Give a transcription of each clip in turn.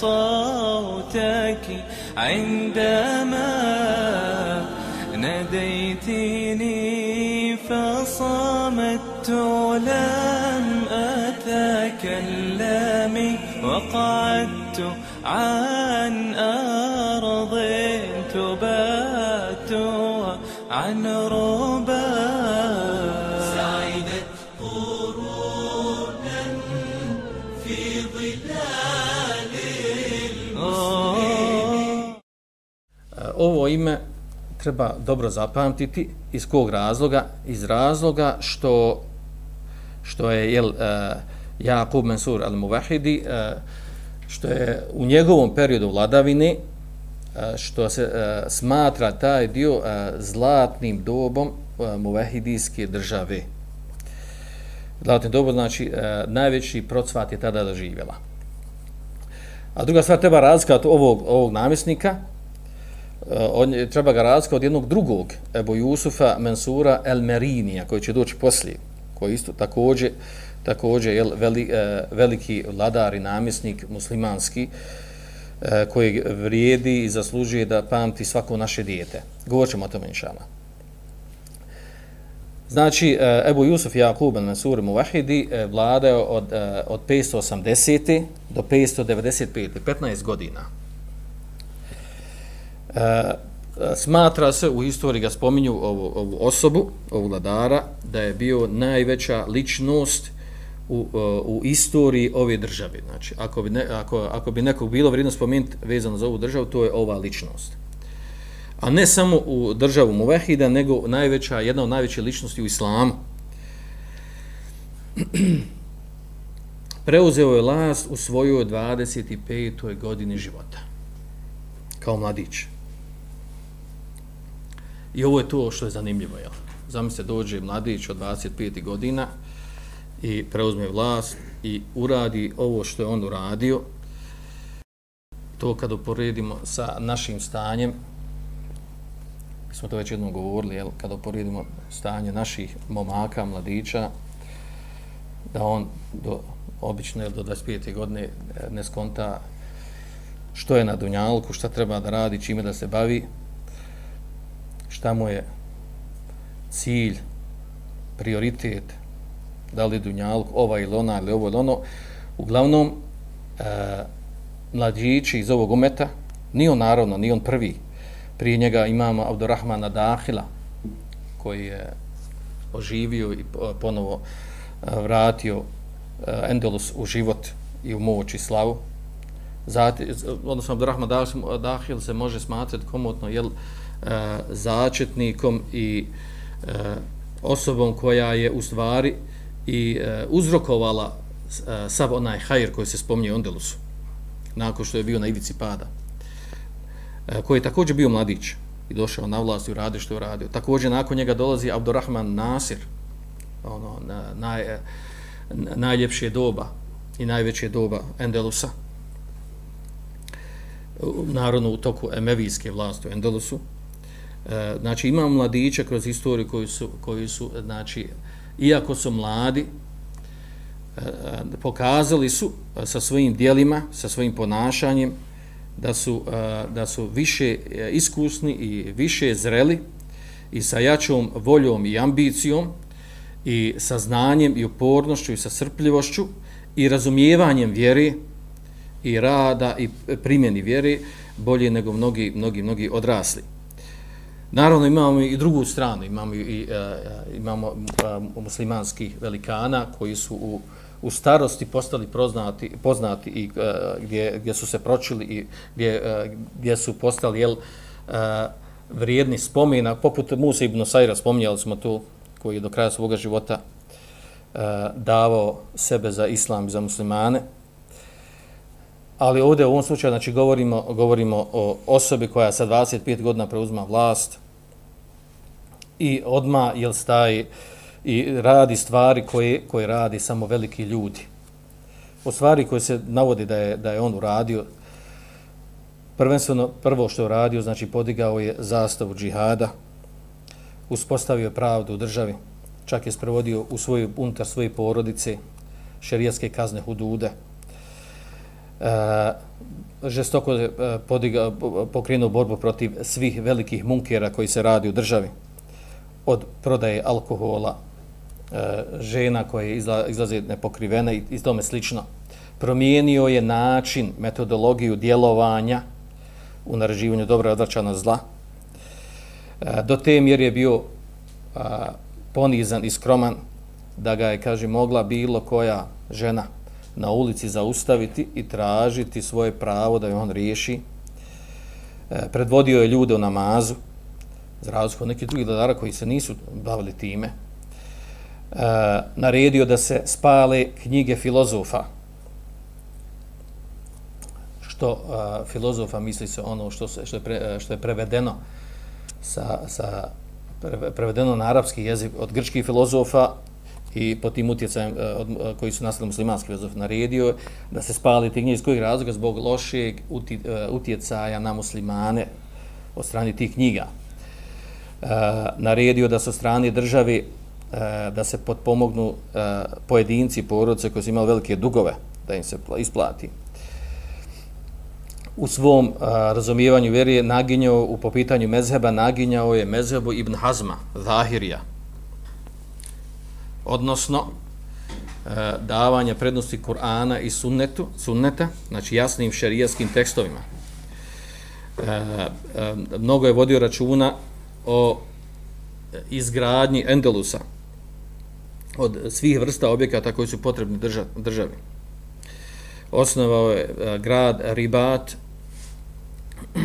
صوتك عندما ناديتني فصمت لم أتكلم وقعدت عن أرض تبات عن ربا Ovo ime treba dobro zapamtiti. Iz kog razloga? Iz razloga što što je jel uh, Jakub Mansur al-Muvahidi uh, što je u njegovom periodu vladavine uh, što se uh, smatra taj dio uh, zlatnim dobom uh, muvahidijske države. Zlatni dobo znači uh, najveći procvat je tada doživjela. A druga stvar treba razlikati ovog, ovog namjesnika. Eh, on je, treba ga razlika od jednog drugog Ebu Jusufa Mensura El Merinija koji će doći poslije koji isto takođe takođe je veli, eh, veliki vladar i namjesnik muslimanski eh, koji vrijedi i zaslužuje da pamti svako naše dijete. Govorit ćemo o tome inšala. Znači, Ebu Jusuf Jakub El Mensur Muvahidi vladao od, od 580. do 595. 15 godina. E, smatra se, u istoriji ga spominju ovu, ovu osobu, ovu vladara, da je bio najveća ličnost u, eh, u istoriji ove države. Znači, ako bi, ne, ako, ako bi nekog bilo vrijedno spomenuti vezano za ovu državu, to je ova ličnost. A ne samo u državu Muvehida, nego najveća, jedna od najvećih ličnosti u islamu. Preuzeo je last u svojoj 25. godini života. Kao mladić. I ovo je to što je zanimljivo. Jel? Zamislite, dođe mladić od 25 godina i preuzme vlast i uradi ovo što je on uradio. To kad uporedimo sa našim stanjem, mi smo to već jednom govorili, jel? kad uporedimo stanje naših momaka, mladića, da on do, obično jel, do 25. godine eh, ne skonta što je na Dunjalku, šta treba da radi, čime da se bavi, šta mu je cilj, prioritet, da li dunjalk, ova ili ona ili ovo ili ono. Uglavnom, e, mlađići iz ovog umeta, ni on naravno, ni on prvi. Prije njega imamo Abdurrahmana Dahila, koji je oživio i ponovo e, vratio e, Endelus u život i u moć i slavu. Zati, odnosno, Abdurrahman Dahil se može smatrati komotno, jel, E, začetnikom i e, osobom koja je u stvari i e, uzrokovala e, sav onaj hajr koji se spominje u Andalusu nakon što je bio na ivici pada e, koji je također bio mladić i došao na vlast i uradio što je uradio. Također nakon njega dolazi Abdurrahman Nasir, ono, na, naj, e, najljepše doba i najveće doba Endelusa, narodno u toku emevijske vlasti u Endelusu, E, znači ima mladića kroz istoriju koji su, koji su znači, iako su mladi, e, e, pokazali su sa svojim dijelima, sa svojim ponašanjem, da su, da su više iskusni i više zreli i sa jačom voljom i ambicijom i sa znanjem i upornošću i sa srpljivošću i razumijevanjem vjere i rada i primjeni vjere bolje nego mnogi, mnogi, mnogi odrasli. Naravno imamo i drugu stranu, imamo i uh, imamo uh, muslimanskih velikana koji su u, u starosti postali poznati, poznati i uh, gdje, gdje su se pročili i gdje, uh, gdje su postali jel, uh, vrijedni spomena, poput Musa ibn Sajra, spominjali smo tu, koji je do kraja svoga života uh, davao sebe za islam i za muslimane ali ovdje u ovom slučaju znači, govorimo, govorimo o osobi koja sa 25 godina preuzma vlast i odma jel staje i radi stvari koje, koje radi samo veliki ljudi. O stvari koje se navodi da je, da je on uradio, prvenstveno prvo što je uradio, znači podigao je zastavu džihada, uspostavio je pravdu u državi, čak je sprovodio u svoju, unutar svoje porodice šerijatske kazne hudude, Eh, žestoko eh, podiga, eh, pokrenuo borbu protiv svih velikih munkera koji se radi u državi, od prodaje alkohola, žena koje izla, izlaze nepokrivene i, i tome slično. Promijenio je način, metodologiju djelovanja u naraživanju dobra i odvraćana zla. Do te mjere je bio ponizan i skroman da ga je, kaže, mogla bilo koja žena na ulici zaustaviti i tražiti svoje pravo da je on riješi. E, predvodio je ljude u namazu, za razliku od nekih drugih vladara koji se nisu bavili time. E, naredio da se spale knjige filozofa. Što e, filozofa misli se ono što, se, što, je, pre, e, što je prevedeno sa, sa prevedeno na arapski jezik od grčkih filozofa i po tim utjecajem e, od, e, koji su nastali muslimanski filozof naredio da se spali te knjige iz kojeg razloga zbog lošeg e, utjecaja na muslimane od strane tih knjiga. E, naredio da su strane državi e, da se potpomognu e, pojedinci, porodce koji su imali velike dugove da im se isplati. U svom a, razumijevanju vjeri je naginjao u popitanju mezheba, naginjao je mezhebu Ibn Hazma, Zahirija, odnosno e, davanje prednosti Kur'ana i sunnetu, sunneta, znači jasnim šerijaskim tekstovima. E, e, mnogo je vodio računa o izgradnji Endelusa od svih vrsta objekata koji su potrebni drža, državi. Osnovao je e, grad Ribat.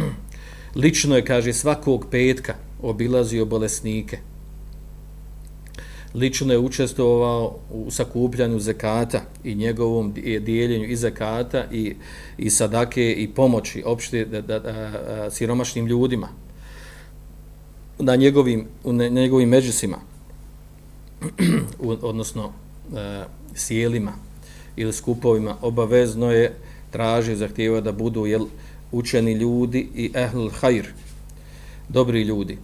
Lično je, kaže, svakog petka obilazio bolesnike lično je učestvovao u sakupljanju zekata i njegovom dijeljenju i zekata i, i sadake i pomoći opšte da, da, da, siromašnim ljudima. Na njegovim, u na njegovim međusima odnosno e, sjelima ili skupovima obavezno je tražio zahtjeva da budu jel, učeni ljudi i ehl hajr dobri ljudi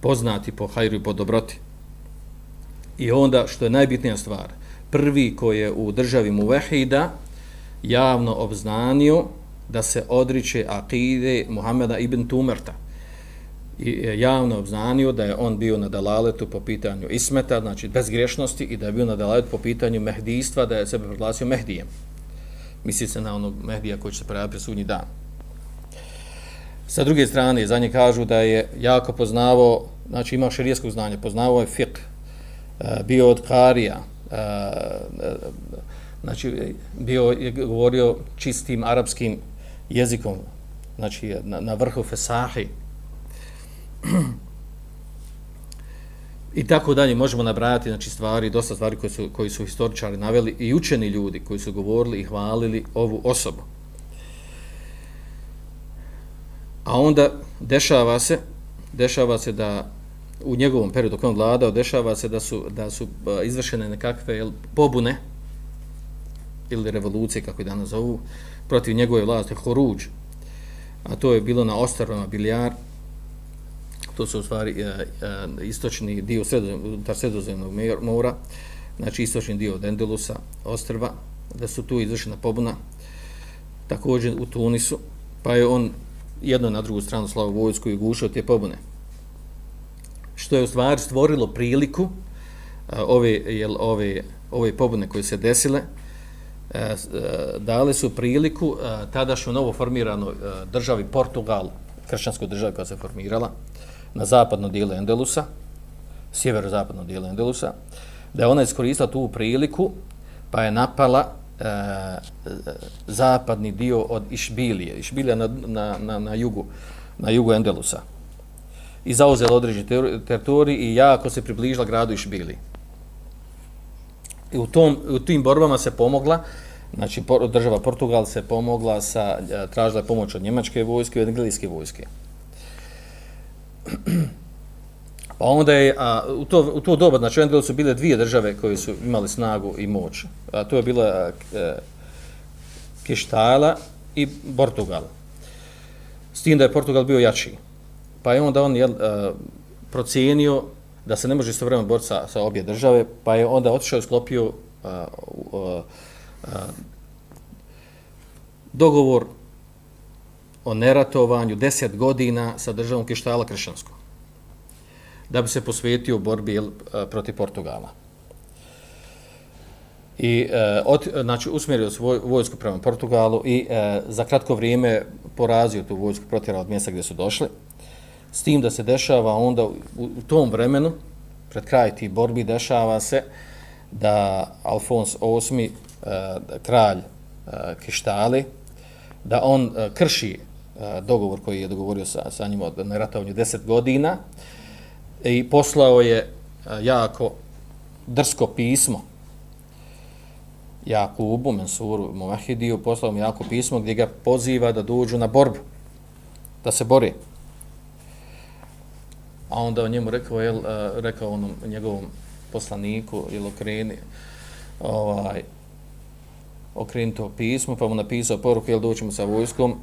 poznati po hajru i po dobroti. I onda, što je najbitnija stvar, prvi koji je u državi Muvehida javno obznanio da se odriče akide Muhameda ibn Tumerta. I e, javno obznanio da je on bio na dalaletu po pitanju ismeta, znači bez grešnosti, i da je bio na dalaletu po pitanju mehdijstva, da je sebe proglasio mehdijem. Misli se na onog mehdija koji će se pojaviti pre sudnji dan. Sa druge strane, za nje kažu da je jako poznavao, znači ima širijeskog znanje, poznavao je fiqh, Eh, bio od Karija, eh, eh, znači bio je govorio čistim arapskim jezikom, znači na, na vrhu Fesahi. I tako dalje možemo nabrajati znači stvari, dosta stvari koje su, koji su historičari naveli i učeni ljudi koji su govorili i hvalili ovu osobu. A onda dešava se, dešava se da u njegovom periodu dok on vladao, dešava se da su, da su izvršene nekakve jel, pobune ili revolucije, kako je danas zovu, protiv njegove vlasti, Horuđ. A to je bilo na ostrovama Biljar, to su u stvari e, e, istočni dio sredozemnog mora, znači istočni dio Dendelusa, ostrva, da su tu izvršena pobuna, također u Tunisu, pa je on jedno na drugu stranu slavu vojsku i gušao te pobune što je u stvari stvorilo priliku e, ove, jel, ove, ove pobune koje se desile, uh, dale su priliku uh, tadašnju novo formiranoj državi Portugal, kršćanskoj državi koja se formirala, na zapadnom dijelu Endelusa, sjeverozapadno dijelu Endelusa, da je ona iskoristila tu priliku, pa je napala e, zapadni dio od Išbilije, Išbilija na, na, na, na jugu, na jugu Endelusa i zauzela određeni teritorij i jako se približila gradu Išbili. I u, tom, u tim borbama se pomogla znači država Portugal se pomogla sa, e, tražila je pomoć od njemačke vojske i od engleske vojske. Pa onda je, a, u, to, u to doba, znači u su bile dvije države koje su imali snagu i moć. A to je bila e, Kištala i Portugal. S tim da je Portugal bio jači. Pa je onda on jel, uh, procijenio da se ne može istovremeno boriti sa, sa obje države, pa je onda otišao i sklopio uh, uh, uh, dogovor o neratovanju deset godina sa državom Kištala Kršanskom da bi se posvetio borbi jel, e, protiv Portugala. I e, ot, znači, usmjerio svoj vojsku prema Portugalu i e, za kratko vrijeme porazio tu vojsku protjera od mjesta gdje su došli. S tim da se dešava onda u, u tom vremenu, pred kraj tih borbi, dešava se da Alfons VIII, e, kralj e, Kištali, da on e, krši e, dogovor koji je dogovorio sa, sa njim od neratovanju deset godina, i poslao je e, jako drsko pismo Jakubu, Mensuru, Muvahidiju, poslao mu jako pismo gdje ga poziva da dođu na borbu, da se bori. A onda on njemu rekao, jel, e, rekao onom njegovom poslaniku, jel, okreni, ovaj, okreni to pismo, pa mu napisao poruku, jel, doćemo sa vojskom,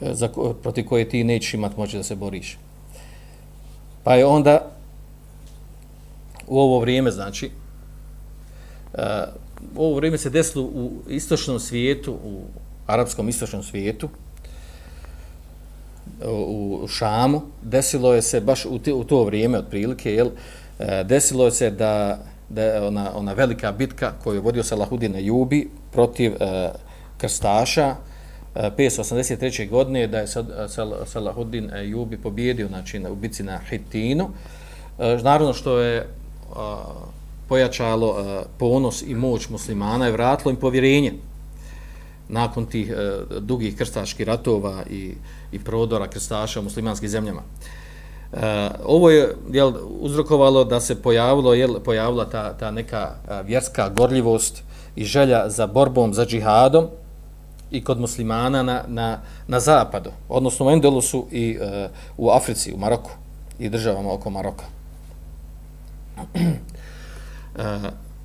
e, za, protiv koje ti nećeš imati moći da se boriš. Pa je onda u ovo vrijeme, znači, uh, u ovo vrijeme se desilo u istočnom svijetu, u arapskom istočnom svijetu, u, Šamu, desilo je se baš u, te, u to vrijeme otprilike, jel, e, desilo je se da, da je ona, ona velika bitka koju je vodio Salahudin Jubi protiv uh, krstaša, e, 583. godine da je Salahuddin Jubi pobjedio znači, u bici na Hitinu. Naravno što je pojačalo ponos i moć muslimana je vratilo im povjerenje nakon tih e, dugih krstaških ratova i, i prodora krstaša u muslimanskim zemljama. E, ovo je jel, uzrokovalo da se pojavilo, jel, pojavila ta, ta neka e, vjerska gorljivost i želja za borbom, za džihadom, i kod muslimana na, na, na zapadu, odnosno u Endelusu i e, u Africi, u Maroku i državama oko Maroka. e,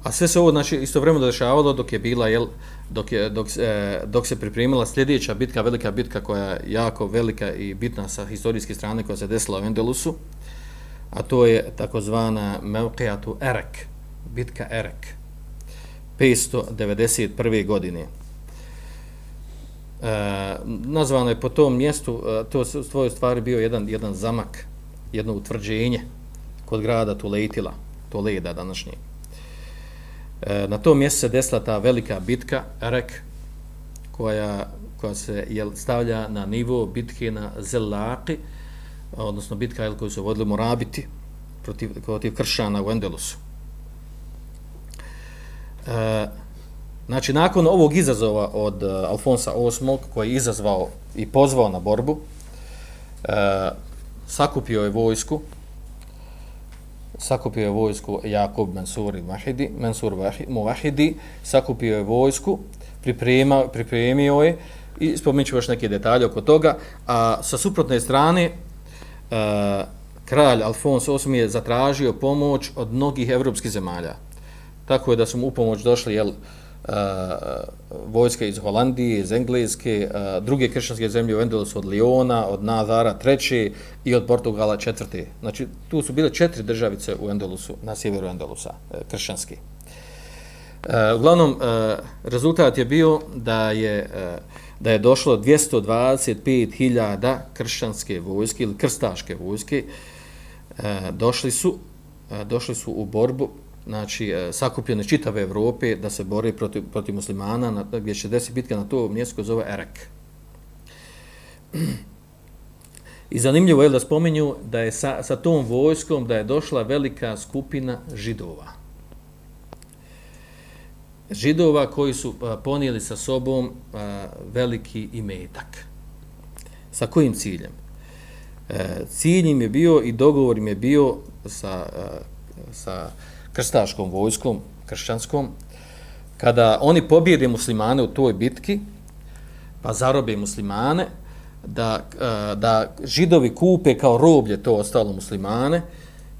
a sve se ovo znači, isto vremeno dešavalo dok je bila, jel, dok, je, dok, e, dok se pripremila sljedeća bitka, velika bitka koja je jako velika i bitna sa historijske strane koja se desila u Endelusu, a to je takozvana Melkeatu Erek, bitka Erek, 591. godine. E, nazvano je po tom mjestu, e, to je svoje stvari bio jedan, jedan zamak, jedno utvrđenje kod grada Tulejtila, Toleda današnjeg. E, na tom mjestu se desila ta velika bitka, Erek, koja, koja se jel, stavlja na nivo bitke na Zelaki, odnosno bitka jel, koju su vodili Morabiti protiv, protiv Kršana u Endelusu. E, Znači, nakon ovog izazova od uh, Alfonsa VIII, koji je izazvao i pozvao na borbu, uh, sakupio je vojsku, sakupio je vojsku Jakub Mansur i Mahidi, Mansur Muvahidi, sakupio je vojsku, priprema, pripremio je, i spomenut ću još neke detalje oko toga, a sa suprotne strane, e, kralj Alfons VIII je zatražio pomoć od mnogih evropskih zemalja. Tako je da su mu u pomoć došli, jel, uh, vojske iz Holandije, iz Engleske, uh, druge kršćanske zemlje u Endelosu od Liona, od Nazara treće i od Portugala četvrte. Znači, tu su bile četiri državice u Endelosu, na sjeveru Endelusa, eh, uh, kršćanski. Uh, uglavnom, uh, rezultat je bio da je, uh, da je došlo 225.000 kršćanske vojske ili krstaške vojske, uh, došli su, uh, došli su u borbu znači, e, sakupljene čitave Evrope da se bori protiv, protiv muslimana, na, gdje će desiti bitka na to mjesto koje zove Erek. I zanimljivo je da spominju da je sa, sa tom vojskom da je došla velika skupina židova. Židova koji su e, ponijeli sa sobom a, veliki imetak. Sa kojim ciljem? E, cilj im je bio i dogovor im je bio sa, a, sa krstaškom vojskom, kršćanskom, kada oni pobjede muslimane u toj bitki, pa zarobe muslimane, da, e, da židovi kupe kao roblje to ostalo muslimane,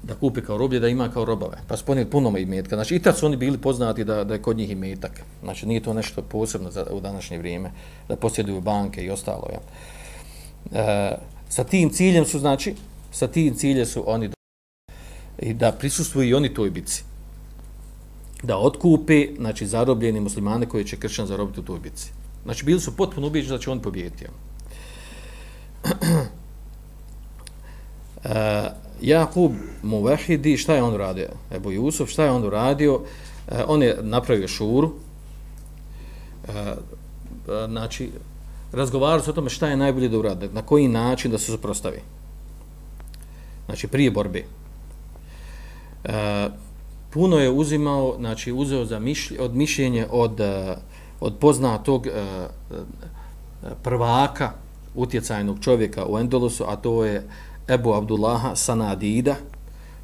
da kupe kao roblje, da ima kao robove. Pa su puno imetka. Znači, i tad su oni bili poznati da, da je kod njih imetak. Znači, nije to nešto posebno za, u današnje vrijeme, da posjeduju banke i ostalo. Ja. E, sa tim ciljem su, znači, sa tim ciljem su oni i da prisustvuju i oni toj bici. Da otkupe, znači, zarobljeni muslimane koji će kršćan zarobiti u toj bitci. Znači, bili su potpuno ubijeđeni da će on pobijeti. Ja. e, Jakub Muvahidi, šta je on radio? Ebu Jusuf, šta je on radio? E, on je napravio šuru. E, e znači, razgovarali se o tome šta je najbolje da urade, na koji način da se suprostavi. Znači, prije borbe. E, puno je uzimao, znači, uzeo za mišlj, od mišljenje od, eh, od poznatog eh, eh, prvaka utjecajnog čovjeka u Endolusu, a to je Ebu Abdullaha Sanadida,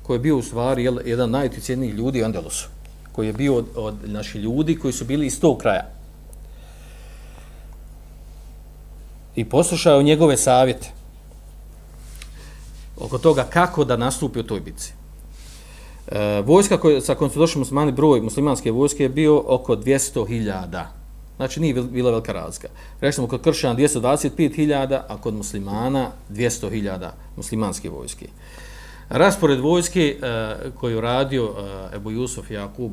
koji je bio u stvari jedan najutjecajnijih ljudi u Endelusu, koji je bio od, od naših ljudi koji su bili iz tog kraja. I poslušao njegove savjete oko toga kako da nastupi u toj bici. E, vojska koje, sa kojom su došli muslimani, broj muslimanske vojske je bio oko 200.000 Znači nije bila velika razlika. Rečemo kod kršćana 225.000, a kod muslimana 200.000 muslimanske vojske. Raspored vojske e, koji koju radio e, Ebu Jusuf Jakub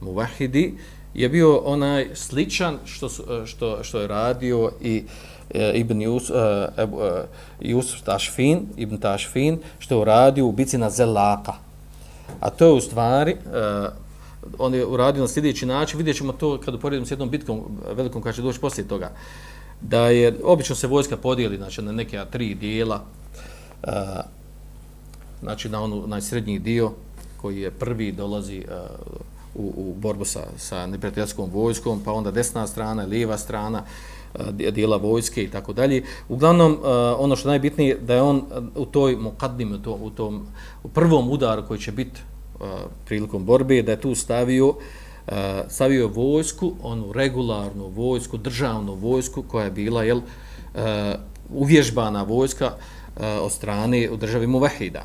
Muvahidi je bio onaj sličan što, su, e, što, što je radio i e, Ibn Jus, uh, Ebu, uh, Jusuf Tašfin, Ibn Tašfin, što je radio u bici na Zelaka. A to je u stvari uh, on je uradio na sljedeći način, vidjet ćemo to kada uporedimo s jednom bitkom eh, velikom koja će doći poslije toga, da je, obično se vojska podijeli znači, na neke tri dijela, uh, znači na onu najsrednji dio koji je prvi dolazi uh, u, u borbu sa, sa neprijateljskom vojskom, pa onda desna strana, lijeva strana, dijela vojske i tako dalje. Uglavnom, ono što najbitnije da je on u toj mukaddim, u, to, u tom u prvom udaru koji će biti prilikom borbe da je tu stavio uh, stavio vojsku, onu regularnu vojsku, državnu vojsku koja je bila jel, uh, uvježbana vojska uh, od strane u državi Muvahida.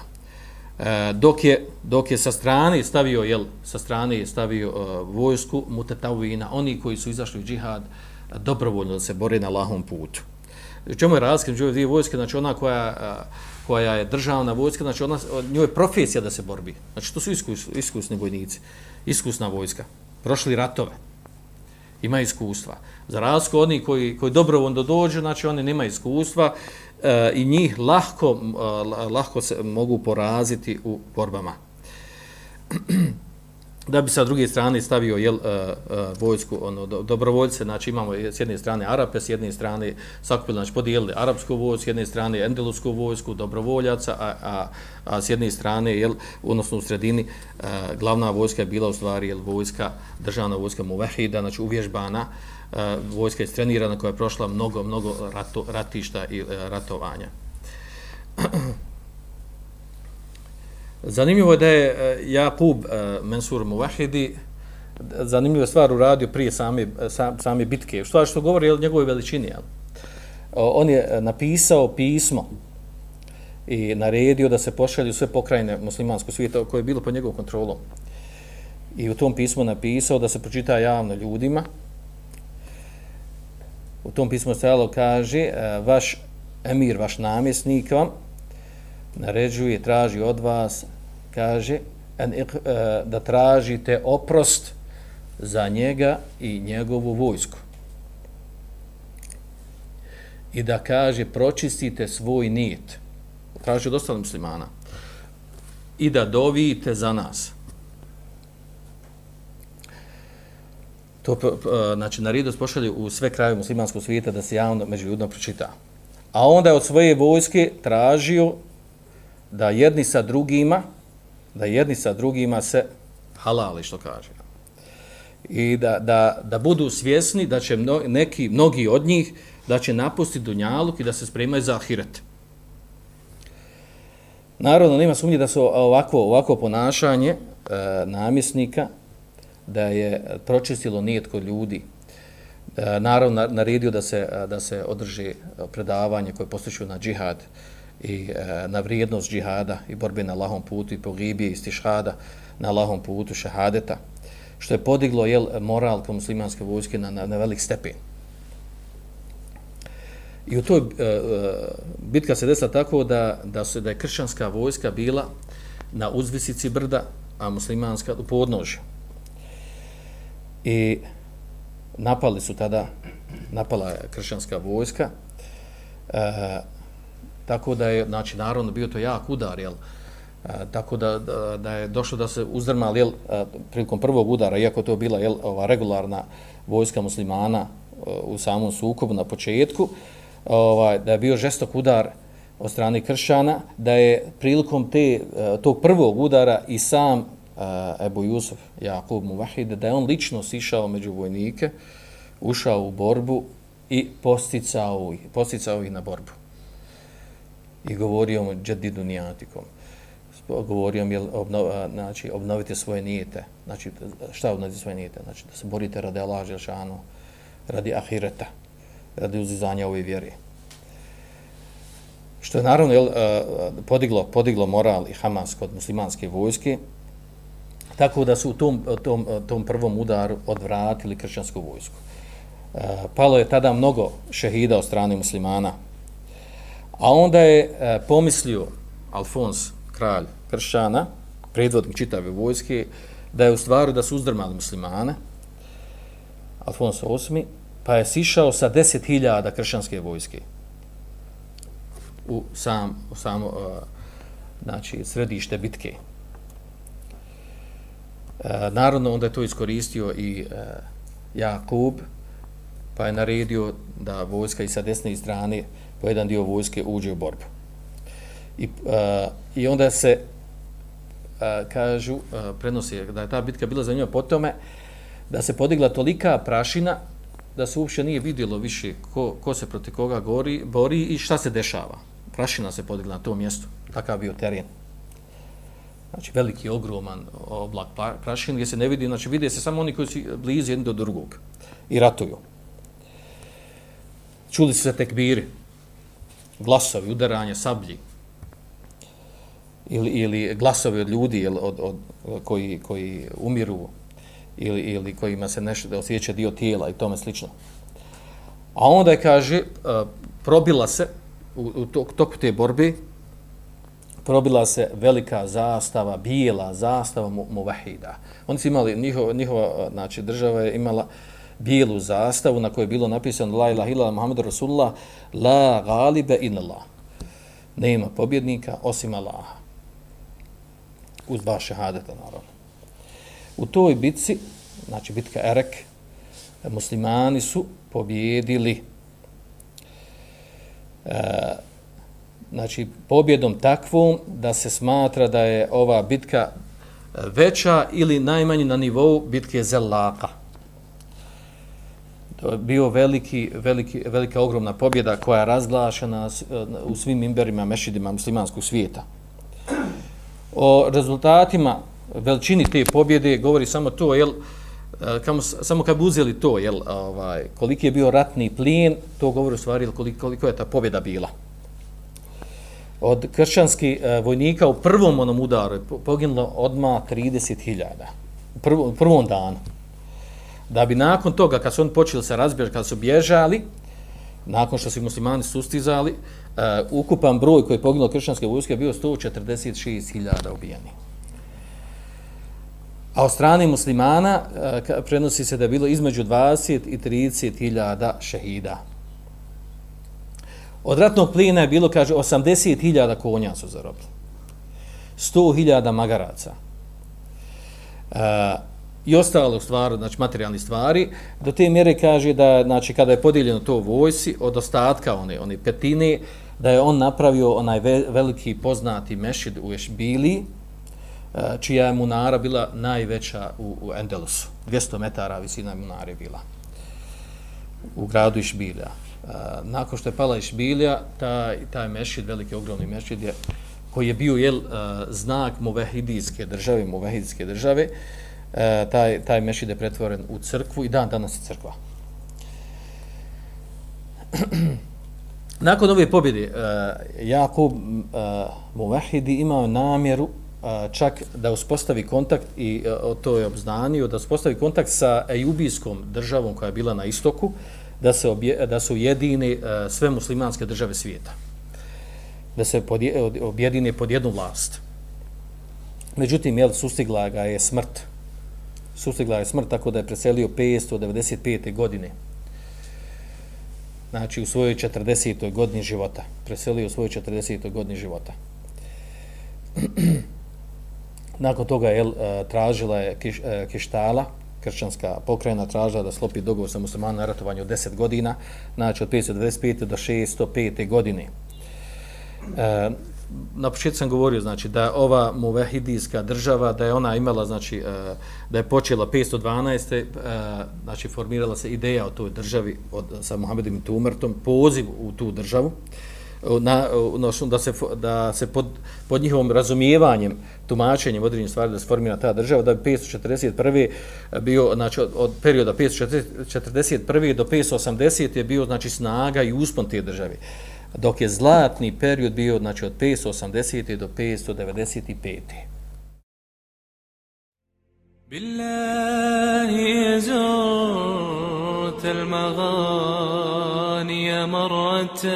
Dok, je, dok je sa strane stavio jel, sa strane je stavio uh, vojsku mutetavina, oni koji su izašli u džihad uh, dobrovoljno da se bore na lahom putu. U čemu je razlika među dvije vojske? Znači ona koja koja je državna vojska, znači ona, njoj je profesija da se borbi. Znači to su iskus, iskusni vojnici, iskusna vojska. Prošli ratove, ima iskustva. Za razliku oni koji, koji dobrovoljno dođu, znači oni nema iskustva e, i njih lahko, e, lahko se mogu poraziti u borbama. da bi sa druge strane stavio jel, uh, uh, vojsku, ono, do, dobrovoljce, znači imamo s jedne strane Arape, s jedne strane sakupili, znači podijelili arapsku vojsku, s jedne strane endelusku vojsku, dobrovoljaca, a, a, a s jedne strane, jel, odnosno u sredini, uh, glavna vojska je bila u stvari jel, vojska, državna vojska Muvehida, znači uvježbana, uh, vojska je strenirana koja je prošla mnogo, mnogo rato, ratišta i uh, ratovanja. Zanimljivo je da je e, Jakub e, Mensur Muvahidi zanimljiva stvar uradio prije same, e, same bitke. Što, što govori o njegovoj veličini. Jel? On je napisao pismo i naredio da se pošalju sve pokrajine muslimanskog svijeta koje je bilo pod njegovom kontrolom. I u tom pismu napisao da se pročita javno ljudima. U tom pismu stajalo kaže vaš emir, vaš namjesnik vam naređuje, traži od vas, kaže, en, e, da tražite oprost za njega i njegovu vojsku. I da kaže, pročistite svoj nit. Traži od ostalih muslimana. I da dovijete za nas. To, e, znači, na ridu pošalju u sve kraje muslimanskog svijeta da se javno među ljudima pročita. A onda je od svoje vojske tražio da jedni sa drugima, da jedni sa drugima se halali, što kaže. I da, da, da budu svjesni da će mno, neki, mnogi od njih da će napustiti dunjaluk i da se spremaju za ahiret. Narodno nema sumnje da su ovako, ovako ponašanje e, namjesnika da je pročistilo nijet kod ljudi, e, naravno naredio da se, da se održi predavanje koje postiču na džihad i e, na vrijednost džihada i borbe na lahom putu i pogibije i stišhada na lahom putu šehadeta, što je podiglo jel, moral kao muslimanske vojske na, na, na velik stepen. I u toj e, e, bitka se desila tako da, da, se, da je kršćanska vojska bila na uzvisici brda, a muslimanska u podnožju. I napali su tada, napala je kršćanska vojska, e, tako da je, znači, naravno, bio to jak udar, jel, uh, tako da, da, da je došlo da se uzdrmali, jel, e, prilikom prvog udara, iako to bila, jel, ova regularna vojska muslimana e, u samom sukobu na početku, ovaj, da je bio žestok udar od strane kršćana, da je prilikom te, tog prvog udara i sam uh, Ebu Jusuf, Jakub Muvahid, da je on lično sišao među vojnike, ušao u borbu i posticao ih, posticao ih na borbu. I govorio mu džedidu nijatikom. Govorio je obnov, znači, obnovite svoje nijete. Znači, šta obnovite svoje nijete? Znači, da se borite radi Allah, Želšanu, radi ahireta radi uzizanja ove vjere. Što je naravno jel, podiglo, podiglo moral i Hamas kod muslimanske vojske, tako da su u tom, tom, tom prvom udaru odvratili kršćansku vojsku. Palo je tada mnogo šehida od strane muslimana, a onda je e, pomislio Alfons, kralj kršćana, predvodnik čitave vojske, da je u stvaru da su uzdrmali muslimane, Alfons VIII, pa je sišao sa 10.000 kršćanske vojske u sam, u samo, uh, znači, središte bitke. E, uh, narodno onda je to iskoristio i uh, Jakub, pa je naredio da vojska i sa desne strane po jedan dio vojske uđe u borbu. I, uh, i onda se uh, kažu, uh, prenosi da je ta bitka bila za njoj po tome, da se podigla tolika prašina da se uopće nije vidjelo više ko, ko se proti koga gori, bori i šta se dešava. Prašina se podigla na tom mjestu, takav bio teren. Znači, veliki, ogroman oblak pa, prašina gdje se ne vidi, znači vide se samo oni koji su blizi jedni do drugog i ratuju. Čuli su se tekbiri, glasovi, udaranje, sablji ili, ili glasovi od ljudi od, od, od, koji, koji umiru ili, ili kojima se nešto da osjeća dio tijela i tome slično. A onda je, kaže, e, probila se u, u toku te borbe, probila se velika zastava, bijela zastava muvahida. Oni su imali, njihova, njihova znači, država je imala bijelu zastavu na kojoj je bilo napisano La ilaha illa Muhammed Rasulullah La galibe illallah. Nema pobjednika osim Allaha. Uz dva šehadeta, naravno. U toj bitci, znači bitka Erek, muslimani su pobjedili e, znači pobjedom takvom da se smatra da je ova bitka veća ili najmanje na nivou bitke Zelaka. Bio veliki, veliki, velika ogromna pobjeda koja je razglašena e, u svim imberima, mešidima muslimanskog svijeta. O rezultatima veličini te pobjede govori samo to, jel, e, kamo, samo kad bi uzeli to, jel, ovaj, koliki je bio ratni plijen, to govori u stvari koliko, koliko je ta pobjeda bila. Od kršćanskih e, vojnika u prvom onom udaru je poginulo odma 30.000 u prvom, u prvom danu. Da bi nakon toga, kad su oni počeli se razbježati, kad su bježali, nakon što su muslimani sustizali, uh, ukupan broj koji je poginulo kršćanske vojske je bio 146.000 ubijenih. A od strane muslimana uh, prenosi se da je bilo između 20 i 30.000 šehida. Od ratnog plina je bilo, kaže, 80.000 konja su zarobili. 100.000 magaraca. Uh, I ostale stvari, znači materijalni stvari, do te mjere kaže da, znači, kada je podijeljeno to vojsi, od ostatka one, one petine, da je on napravio onaj veliki poznati mešid u Ešbili, e, čija je munara bila najveća u, u Endelusu. 200 metara visina munare bila u gradu Išbilja. E, nakon što je pala Išbilja, taj, taj mešid, veliki ogromni mešid, je, koji je bio jel, e, znak muvehidijske države, muvehidijske države, e, taj, taj mešid je pretvoren u crkvu i dan danas je crkva. Nakon ove pobjede, uh, Jakub e, uh, Muvahidi imao namjeru uh, čak da uspostavi kontakt i uh, to je obznanio, da uspostavi kontakt sa Ejubijskom državom koja je bila na istoku, da se, obje, da se ujedine uh, sve muslimanske države svijeta. Da se podje, objedine pod jednu vlast. Međutim, jel, sustigla ga je smrt. Sustigla je smrt tako da je preselio 595. godine znači u svojoj 40. godini života. Preselio u svojoj 40. godini života. Nakon toga je eh, tražila je kiš, eh, Kištala, kršćanska pokrajina, tražila da slopi dogovor sa muslimanom na ratovanju od 10 godina, znači od 525. do 605. godine. E, na početku sam govorio znači da ova muvehidijska država da je ona imala znači e, da je počela 512. E, znači formirala se ideja o toj državi od sa Muhammedom Tumrtom poziv u tu državu e, na, na da se da se pod, pod njihovim razumijevanjem tumačenjem određenih stvari da se formira ta država da bi 541. bio znači od, od perioda 541. do 580. je bio znači snaga i uspon te države dok je zlatni period bio znači od 580. do 595. بالله زرت المغاني مرة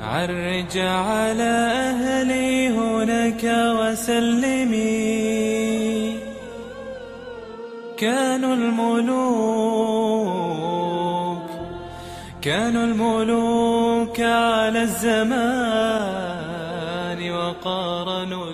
عرج على أهلي هناك وسلمي كانوا الملوك كانوا الملوك على الزمان وقارنوا